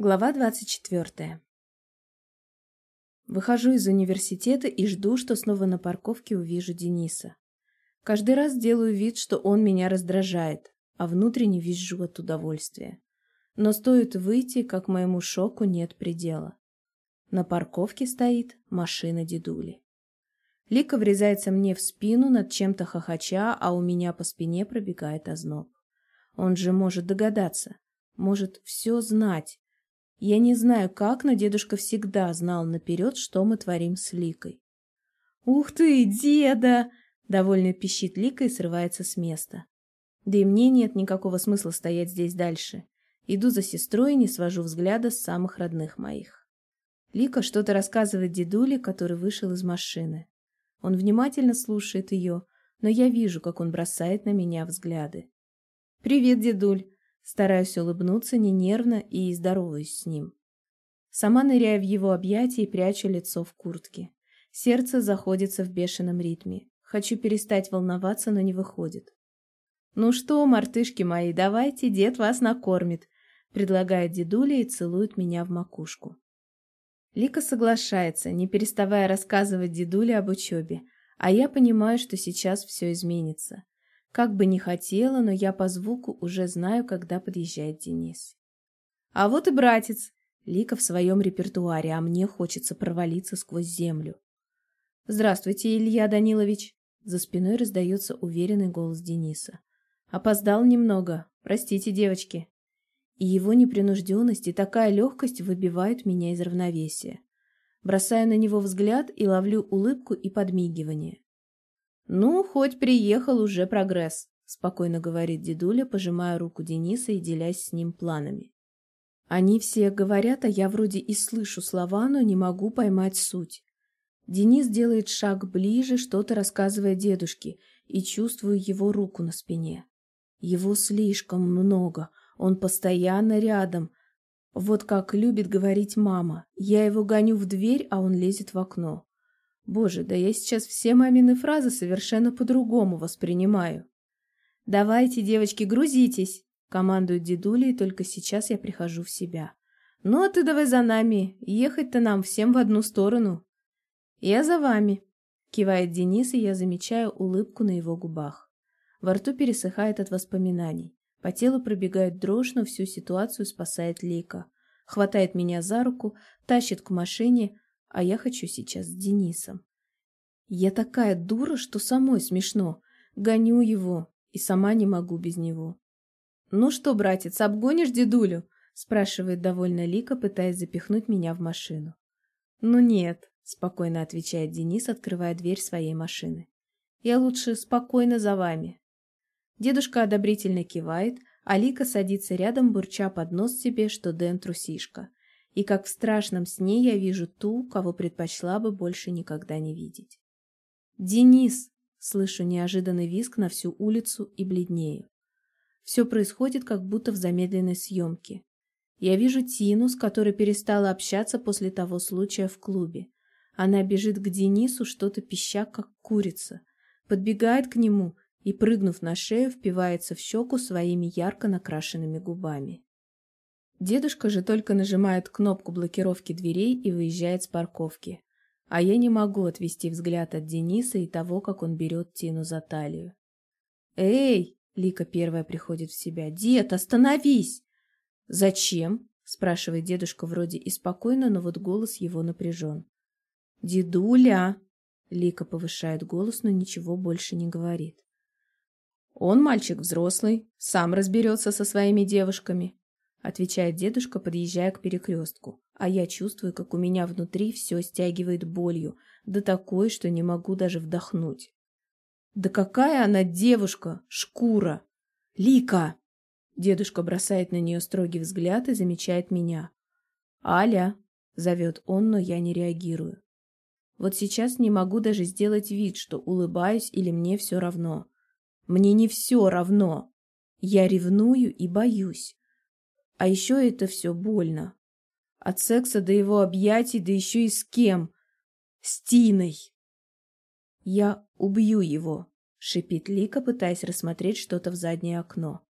Глава 24. Выхожу из университета и жду, что снова на парковке увижу Дениса. Каждый раз делаю вид, что он меня раздражает, а внутренне визжу от удовольствия. Но стоит выйти, как моему шоку нет предела. На парковке стоит машина дедули. Лика врезается мне в спину над чем-то хохоча, а у меня по спине пробегает озноб. Он же может догадаться, может все знать, я не знаю как, но дедушка всегда знал наперед, что мы творим с Ликой. «Ух ты, деда!» — довольно пищит Лика и срывается с места. Да и мне нет никакого смысла стоять здесь дальше. Иду за сестрой и не свожу взгляда с самых родных моих. Лика что-то рассказывает дедуле, который вышел из машины. Он внимательно слушает ее, но я вижу, как он бросает на меня взгляды. «Привет, дедуль!» Стараюсь улыбнуться не нервно и здороваюсь с ним. Сама ныряю в его объятия и прячу лицо в куртке. Сердце заходится в бешеном ритме. Хочу перестать волноваться, но не выходит. «Ну что, мартышки мои, давайте, дед вас накормит», предлагает дедуля и целует меня в макушку. Лика соглашается, не переставая рассказывать дедуле об учебе, а я понимаю, что сейчас все изменится. Как бы не хотела, но я по звуку уже знаю, когда подъезжает Денис. А вот и братец. Лика в своем репертуаре, а мне хочется провалиться сквозь землю. «Здравствуйте, Илья Данилович!» За спиной раздается уверенный голос Дениса. «Опоздал немного. Простите, девочки». И его непринужденность и такая легкость выбивают меня из равновесия. Бросаю на него взгляд и ловлю улыбку и подмигивание. «Ну, хоть приехал, уже прогресс», — спокойно говорит дедуля, пожимая руку Дениса и делясь с ним планами. Они все говорят, а я вроде и слышу слова, но не могу поймать суть. Денис делает шаг ближе, что-то рассказывая дедушке, и чувствую его руку на спине. Его слишком много, он постоянно рядом. Вот как любит говорить мама. Я его гоню в дверь, а он лезет в окно. Боже, да я сейчас все мамины фразы совершенно по-другому воспринимаю. «Давайте, девочки, грузитесь!» — командует дедуля, и только сейчас я прихожу в себя. «Ну, а ты давай за нами, ехать-то нам всем в одну сторону». «Я за вами», — кивает Денис, и я замечаю улыбку на его губах. Во рту пересыхает от воспоминаний. По телу пробегает дрожь, но всю ситуацию спасает Лейка. Хватает меня за руку, тащит к машине, а я хочу сейчас с Денисом. Я такая дура, что самой смешно. Гоню его, и сама не могу без него. «Ну что, братец, обгонишь дедулю?» спрашивает довольно Лика, пытаясь запихнуть меня в машину. «Ну нет», — спокойно отвечает Денис, открывая дверь своей машины. «Я лучше спокойно за вами». Дедушка одобрительно кивает, а Лика садится рядом, бурча под нос себе, что Дэн трусишка и как в страшном сне я вижу ту, кого предпочла бы больше никогда не видеть. «Денис!» — слышу неожиданный визг на всю улицу и бледнею. Все происходит как будто в замедленной съемке. Я вижу Тину, с которой перестала общаться после того случая в клубе. Она бежит к Денису, что-то пища, как курица. Подбегает к нему и, прыгнув на шею, впивается в щеку своими ярко накрашенными губами. Дедушка же только нажимает кнопку блокировки дверей и выезжает с парковки. А я не могу отвести взгляд от Дениса и того, как он берет Тину за талию. «Эй!» — Лика первая приходит в себя. «Дед, остановись!» «Зачем?» — спрашивает дедушка вроде и спокойно, но вот голос его напряжен. «Дедуля!» — Лика повышает голос, но ничего больше не говорит. «Он мальчик взрослый, сам разберется со своими девушками отвечает дедушка, подъезжая к перекрестку. А я чувствую, как у меня внутри все стягивает болью, да такой, что не могу даже вдохнуть. Да какая она девушка, шкура! Лика! Дедушка бросает на нее строгий взгляд и замечает меня. «Аля!» — зовет он, но я не реагирую. Вот сейчас не могу даже сделать вид, что улыбаюсь или мне все равно. Мне не все равно. Я ревную и боюсь. А еще это все больно. От секса до его объятий, да еще и с кем? С Тиной. Я убью его, шипит Лика, пытаясь рассмотреть что-то в заднее окно.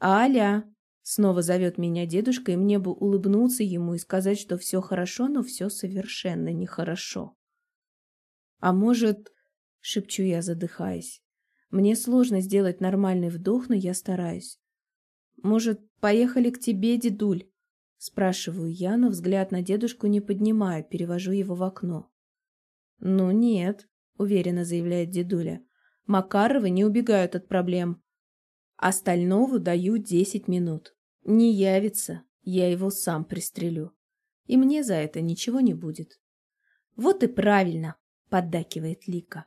Аля! Снова зовет меня дедушка, и мне бы улыбнуться ему и сказать, что все хорошо, но все совершенно нехорошо. А может, шепчу я, задыхаясь, мне сложно сделать нормальный вдох, но я стараюсь. Может, поехали к тебе, дедуль? Спрашиваю я, но взгляд на дедушку не поднимаю, перевожу его в окно. «Ну нет», — уверенно заявляет дедуля. «Макаровы не убегают от проблем. Остального даю десять минут. Не явится, я его сам пристрелю. И мне за это ничего не будет. Вот и правильно, поддакивает Лика.